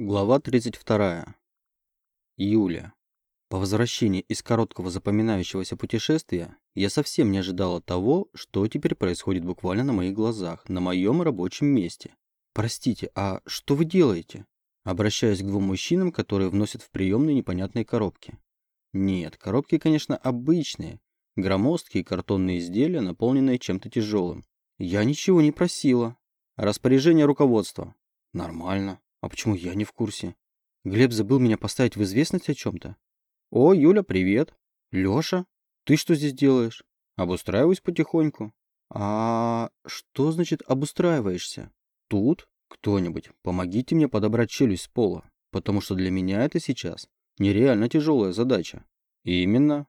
Глава 32. Юля. По возвращении из короткого запоминающегося путешествия я совсем не ожидала того, что теперь происходит буквально на моих глазах, на моем рабочем месте. «Простите, а что вы делаете?» Обращаюсь к двум мужчинам, которые вносят в приемные непонятные коробки. Нет, коробки, конечно, обычные. Громоздкие картонные изделия, наполненные чем-то тяжелым. Я ничего не просила. Распоряжение руководства. Нормально. А почему я не в курсе? Глеб забыл меня поставить в известность о чем-то? О, Юля, привет. Леша, ты что здесь делаешь? Обустраиваюсь потихоньку. А что значит обустраиваешься? Тут? Кто-нибудь, помогите мне подобрать челюсть с пола, потому что для меня это сейчас нереально тяжелая задача. Именно.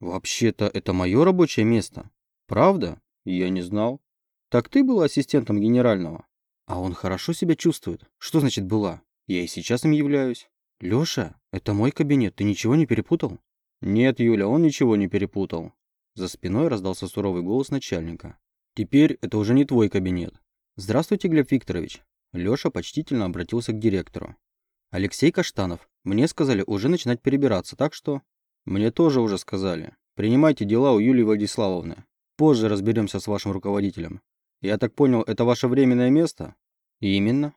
Вообще-то это мое рабочее место. Правда? Я не знал. Так ты был ассистентом генерального? А он хорошо себя чувствует. Что значит «была»? Я и сейчас им являюсь. Лёша, это мой кабинет, ты ничего не перепутал? Нет, Юля, он ничего не перепутал. За спиной раздался суровый голос начальника. Теперь это уже не твой кабинет. Здравствуйте, Глеб Викторович. Лёша почтительно обратился к директору. Алексей Каштанов, мне сказали уже начинать перебираться, так что... Мне тоже уже сказали. Принимайте дела у Юлии Владиславовны. Позже разберемся с вашим руководителем. Я так понял, это ваше временное место? Именно.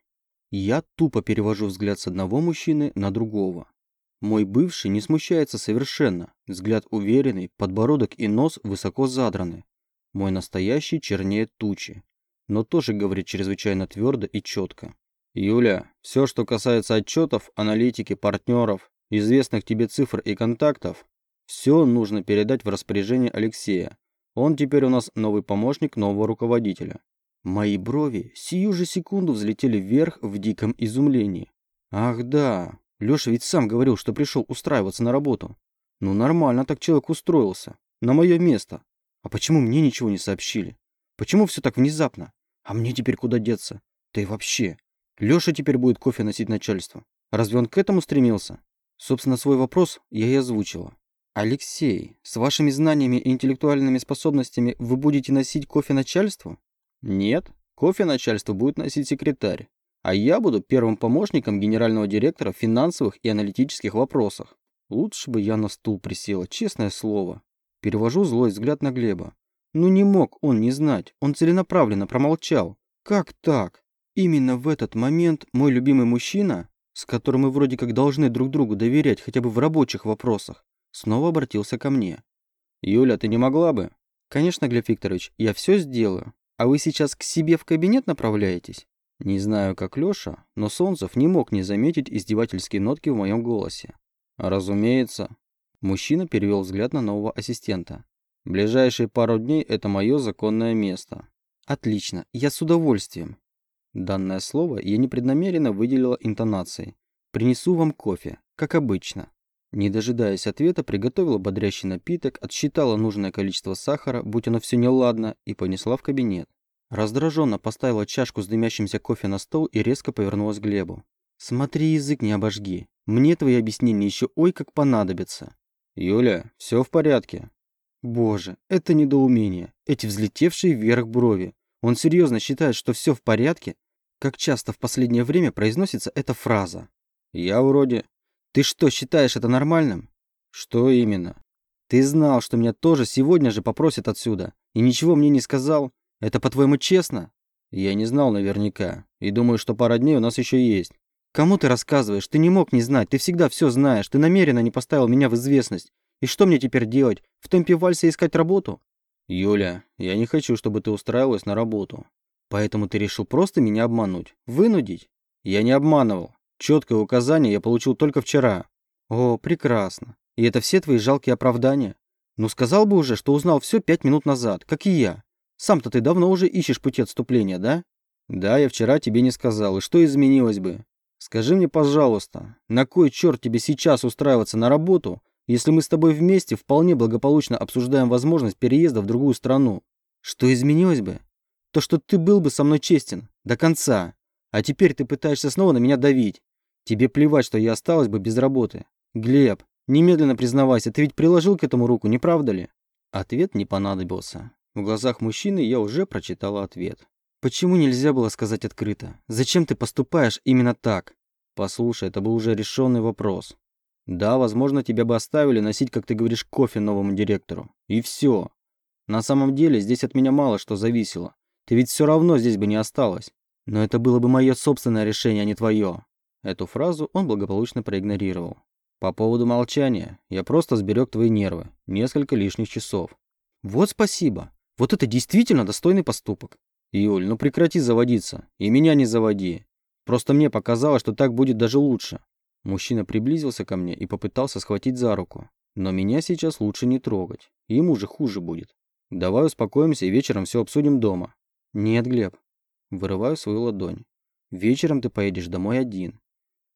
Я тупо перевожу взгляд с одного мужчины на другого. Мой бывший не смущается совершенно. Взгляд уверенный, подбородок и нос высоко задраны. Мой настоящий чернеет тучи. Но тоже говорит чрезвычайно твердо и четко. Юля, все, что касается отчетов, аналитики, партнеров, известных тебе цифр и контактов, все нужно передать в распоряжение Алексея. Он теперь у нас новый помощник нового руководителя. Мои брови сию же секунду взлетели вверх в диком изумлении. Ах да, Леша ведь сам говорил, что пришел устраиваться на работу. Ну нормально так человек устроился. На мое место. А почему мне ничего не сообщили? Почему все так внезапно? А мне теперь куда деться? Да и вообще. Леша теперь будет кофе носить начальство. Разве он к этому стремился? Собственно, свой вопрос я и озвучила. «Алексей, с вашими знаниями и интеллектуальными способностями вы будете носить кофе начальству?» «Нет, кофе начальству будет носить секретарь, а я буду первым помощником генерального директора в финансовых и аналитических вопросах. Лучше бы я на стул присела, честное слово». Перевожу злой взгляд на Глеба. Ну не мог он не знать, он целенаправленно промолчал. Как так? Именно в этот момент мой любимый мужчина, с которым мы вроде как должны друг другу доверять хотя бы в рабочих вопросах, снова обратился ко мне. «Юля, ты не могла бы?» «Конечно, Глеб Викторович, я все сделаю. А вы сейчас к себе в кабинет направляетесь?» Не знаю, как Леша, но Солнцев не мог не заметить издевательские нотки в моем голосе. «Разумеется». Мужчина перевел взгляд на нового ассистента. «Ближайшие пару дней – это мое законное место». «Отлично, я с удовольствием». Данное слово я непреднамеренно выделила интонацией. «Принесу вам кофе, как обычно». Не дожидаясь ответа, приготовила бодрящий напиток, отсчитала нужное количество сахара, будь оно все неладно, и понесла в кабинет. Раздраженно поставила чашку с дымящимся кофе на стол и резко повернулась к Глебу. «Смотри, язык не обожги. Мне твои объяснения еще ой как понадобятся». «Юля, все в порядке». «Боже, это недоумение. Эти взлетевшие вверх брови. Он серьезно считает, что все в порядке? Как часто в последнее время произносится эта фраза?» «Я вроде...» Ты что, считаешь это нормальным? Что именно? Ты знал, что меня тоже сегодня же попросят отсюда, и ничего мне не сказал? Это, по-твоему, честно? Я не знал наверняка, и думаю, что пара дней у нас еще есть. Кому ты рассказываешь? Ты не мог не знать, ты всегда все знаешь, ты намеренно не поставил меня в известность. И что мне теперь делать? В темпе вальса искать работу? Юля, я не хочу, чтобы ты устраивалась на работу. Поэтому ты решил просто меня обмануть, вынудить? Я не обманывал. Четкое указание я получил только вчера. О, прекрасно. И это все твои жалкие оправдания? Ну сказал бы уже, что узнал все пять минут назад, как и я. Сам-то ты давно уже ищешь пути отступления, да? Да, я вчера тебе не сказал, и что изменилось бы? Скажи мне, пожалуйста, на кой черт тебе сейчас устраиваться на работу, если мы с тобой вместе вполне благополучно обсуждаем возможность переезда в другую страну? Что изменилось бы? То, что ты был бы со мной честен. До конца. А теперь ты пытаешься снова на меня давить. Тебе плевать, что я осталась бы без работы. Глеб, немедленно признавайся, ты ведь приложил к этому руку, не правда ли? Ответ не понадобился. В глазах мужчины я уже прочитала ответ. Почему нельзя было сказать открыто? Зачем ты поступаешь именно так? Послушай, это был уже решенный вопрос. Да, возможно, тебя бы оставили носить, как ты говоришь, кофе новому директору. И все. На самом деле, здесь от меня мало что зависело. Ты ведь все равно здесь бы не осталась. Но это было бы мое собственное решение, а не твое. Эту фразу он благополучно проигнорировал. По поводу молчания, я просто сберег твои нервы. Несколько лишних часов. Вот спасибо. Вот это действительно достойный поступок. Юль, ну прекрати заводиться. И меня не заводи. Просто мне показалось, что так будет даже лучше. Мужчина приблизился ко мне и попытался схватить за руку. Но меня сейчас лучше не трогать. Ему же хуже будет. Давай успокоимся и вечером все обсудим дома. Нет, Глеб. Вырываю свою ладонь. Вечером ты поедешь домой один.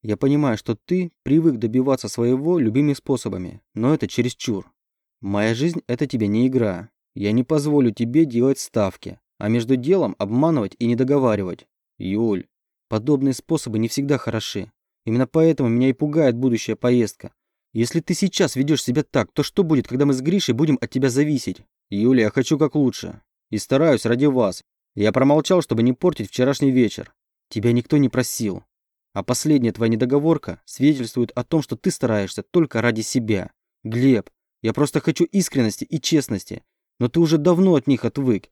Я понимаю, что ты привык добиваться своего любыми способами, но это чересчур. Моя жизнь – это тебе не игра. Я не позволю тебе делать ставки, а между делом обманывать и не договаривать. Юль, подобные способы не всегда хороши. Именно поэтому меня и пугает будущая поездка. Если ты сейчас ведешь себя так, то что будет, когда мы с Гришей будем от тебя зависеть? Юля, я хочу как лучше. И стараюсь ради вас. Я промолчал, чтобы не портить вчерашний вечер. Тебя никто не просил. А последняя твоя недоговорка свидетельствует о том, что ты стараешься только ради себя. Глеб, я просто хочу искренности и честности. Но ты уже давно от них отвык.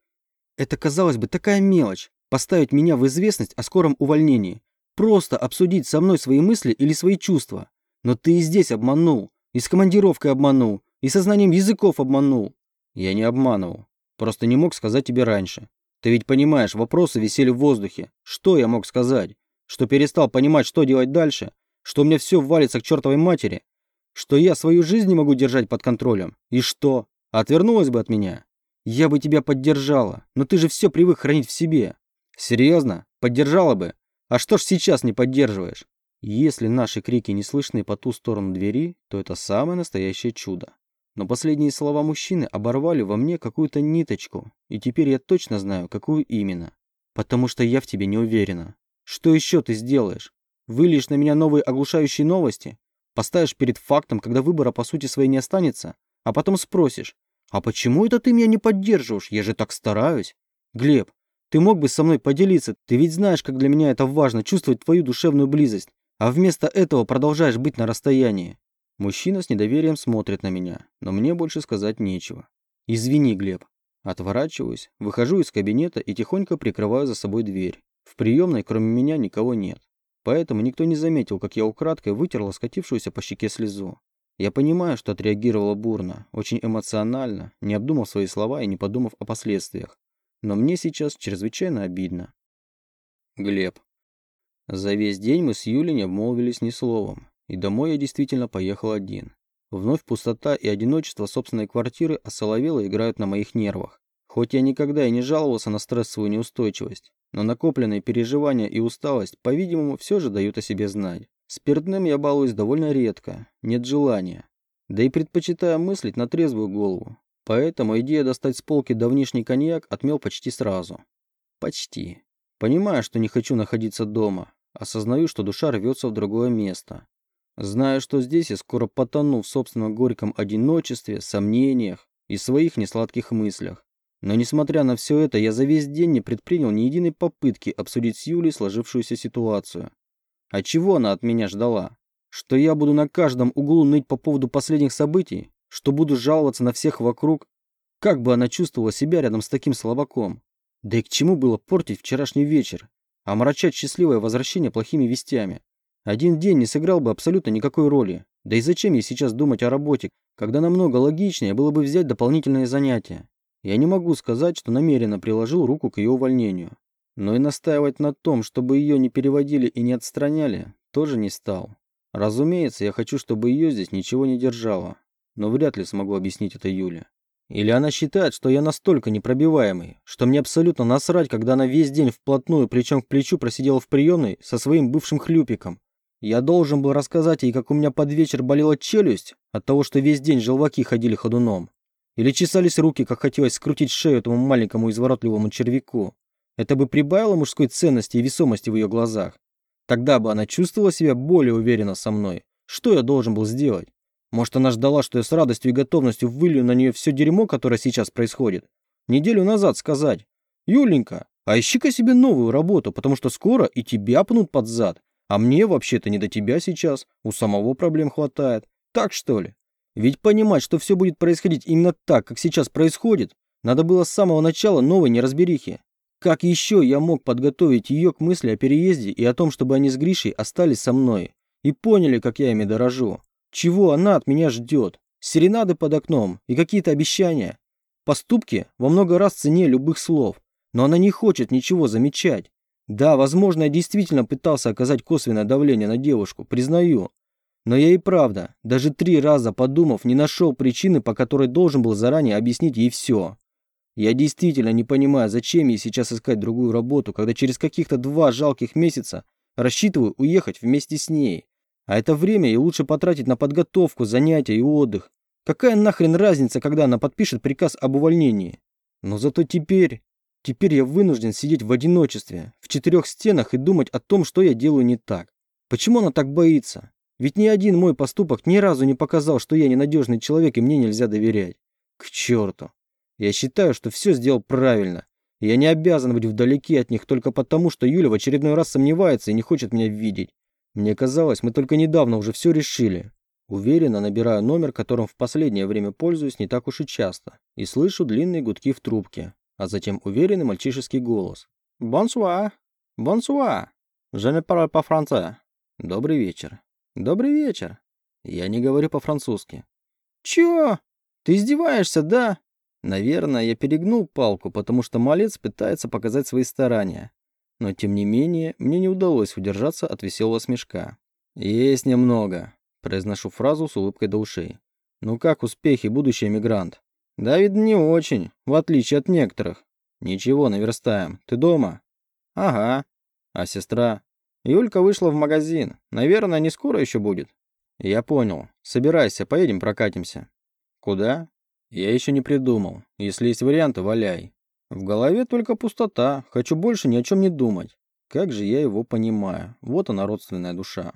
Это, казалось бы, такая мелочь. Поставить меня в известность о скором увольнении. Просто обсудить со мной свои мысли или свои чувства. Но ты и здесь обманул. И с командировкой обманул. И со знанием языков обманул. Я не обманывал. Просто не мог сказать тебе раньше. Ты ведь понимаешь, вопросы висели в воздухе. Что я мог сказать? Что перестал понимать, что делать дальше? Что у меня все валится к чертовой матери? Что я свою жизнь не могу держать под контролем? И что? Отвернулась бы от меня? Я бы тебя поддержала, но ты же все привык хранить в себе. Серьезно? Поддержала бы? А что ж сейчас не поддерживаешь? Если наши крики не слышны по ту сторону двери, то это самое настоящее чудо. Но последние слова мужчины оборвали во мне какую-то ниточку, и теперь я точно знаю, какую именно. Потому что я в тебе не уверена. Что еще ты сделаешь? Выльешь на меня новые оглушающие новости? Поставишь перед фактом, когда выбора по сути своей не останется? А потом спросишь, а почему это ты меня не поддерживаешь? Я же так стараюсь. Глеб, ты мог бы со мной поделиться, ты ведь знаешь, как для меня это важно, чувствовать твою душевную близость. А вместо этого продолжаешь быть на расстоянии. Мужчина с недоверием смотрит на меня, но мне больше сказать нечего. Извини, Глеб. Отворачиваюсь, выхожу из кабинета и тихонько прикрываю за собой дверь. В приемной кроме меня никого нет. Поэтому никто не заметил, как я украдкой вытерла скатившуюся по щеке слезу. Я понимаю, что отреагировала бурно, очень эмоционально, не обдумав свои слова и не подумав о последствиях. Но мне сейчас чрезвычайно обидно. Глеб. За весь день мы с Юлей не обмолвились ни словом. И домой я действительно поехал один. Вновь пустота и одиночество собственной квартиры осоловело играют на моих нервах. Хоть я никогда и не жаловался на стрессовую неустойчивость, но накопленные переживания и усталость, по-видимому, все же дают о себе знать. Спиртным я балуюсь довольно редко, нет желания. Да и предпочитаю мыслить на трезвую голову. Поэтому идея достать с полки давнишний коньяк отмел почти сразу. Почти. Понимаю, что не хочу находиться дома. Осознаю, что душа рвется в другое место. Знаю, что здесь я скоро потону в собственном горьком одиночестве, сомнениях и своих несладких мыслях. Но несмотря на все это, я за весь день не предпринял ни единой попытки обсудить с Юлей сложившуюся ситуацию. А чего она от меня ждала? Что я буду на каждом углу ныть по поводу последних событий? Что буду жаловаться на всех вокруг? Как бы она чувствовала себя рядом с таким слабаком? Да и к чему было портить вчерашний вечер, омрачать счастливое возвращение плохими вестями? Один день не сыграл бы абсолютно никакой роли. Да и зачем ей сейчас думать о работе, когда намного логичнее было бы взять дополнительные занятия? Я не могу сказать, что намеренно приложил руку к ее увольнению. Но и настаивать на том, чтобы ее не переводили и не отстраняли, тоже не стал. Разумеется, я хочу, чтобы ее здесь ничего не держало. Но вряд ли смогу объяснить это Юле. Или она считает, что я настолько непробиваемый, что мне абсолютно насрать, когда она весь день вплотную плечом к плечу просидела в приемной со своим бывшим хлюпиком, я должен был рассказать ей, как у меня под вечер болела челюсть от того, что весь день желваки ходили ходуном. Или чесались руки, как хотелось скрутить шею этому маленькому изворотливому червяку. Это бы прибавило мужской ценности и весомости в ее глазах. Тогда бы она чувствовала себя более уверенно со мной. Что я должен был сделать? Может, она ждала, что я с радостью и готовностью вылью на нее все дерьмо, которое сейчас происходит? Неделю назад сказать. Юленька, а ищи-ка себе новую работу, потому что скоро и тебя пнут под зад, А мне вообще-то не до тебя сейчас, у самого проблем хватает. Так что ли? Ведь понимать, что все будет происходить именно так, как сейчас происходит, надо было с самого начала новой неразберихи. Как еще я мог подготовить ее к мысли о переезде и о том, чтобы они с Гришей остались со мной? И поняли, как я ими дорожу. Чего она от меня ждет? Серенады под окном и какие-то обещания. Поступки во много раз цене любых слов, но она не хочет ничего замечать. Да, возможно, я действительно пытался оказать косвенное давление на девушку, признаю. Но я и правда, даже три раза подумав, не нашел причины, по которой должен был заранее объяснить ей все. Я действительно не понимаю, зачем ей сейчас искать другую работу, когда через каких-то два жалких месяца рассчитываю уехать вместе с ней. А это время ей лучше потратить на подготовку, занятия и отдых. Какая нахрен разница, когда она подпишет приказ об увольнении? Но зато теперь... Теперь я вынужден сидеть в одиночестве, в четырех стенах и думать о том, что я делаю не так. Почему она так боится? Ведь ни один мой поступок ни разу не показал, что я ненадежный человек и мне нельзя доверять. К черту. Я считаю, что все сделал правильно. Я не обязан быть вдалеке от них только потому, что Юля в очередной раз сомневается и не хочет меня видеть. Мне казалось, мы только недавно уже все решили. Уверенно набираю номер, которым в последнее время пользуюсь не так уж и часто, и слышу длинные гудки в трубке, а затем уверенный мальчишеский голос. «Бонсуа! Бонсуа! Je ne parle pas français!» «Добрый вечер!» «Добрый вечер!» Я не говорю по-французски. «Чё? Ты издеваешься, да?» Наверное, я перегнул палку, потому что малец пытается показать свои старания. Но, тем не менее, мне не удалось удержаться от веселого смешка. «Есть немного», Произношу фразу с улыбкой до ушей. «Ну как успехи, будущий эмигрант?» «Да, видно, не очень, в отличие от некоторых». «Ничего, наверстаем. Ты дома?» «Ага. А сестра?» «Юлька вышла в магазин. Наверное, не скоро еще будет». «Я понял. Собирайся, поедем прокатимся». «Куда?» «Я еще не придумал. Если есть варианты, валяй». В голове только пустота. Хочу больше ни о чем не думать. Как же я его понимаю. Вот она, родственная душа.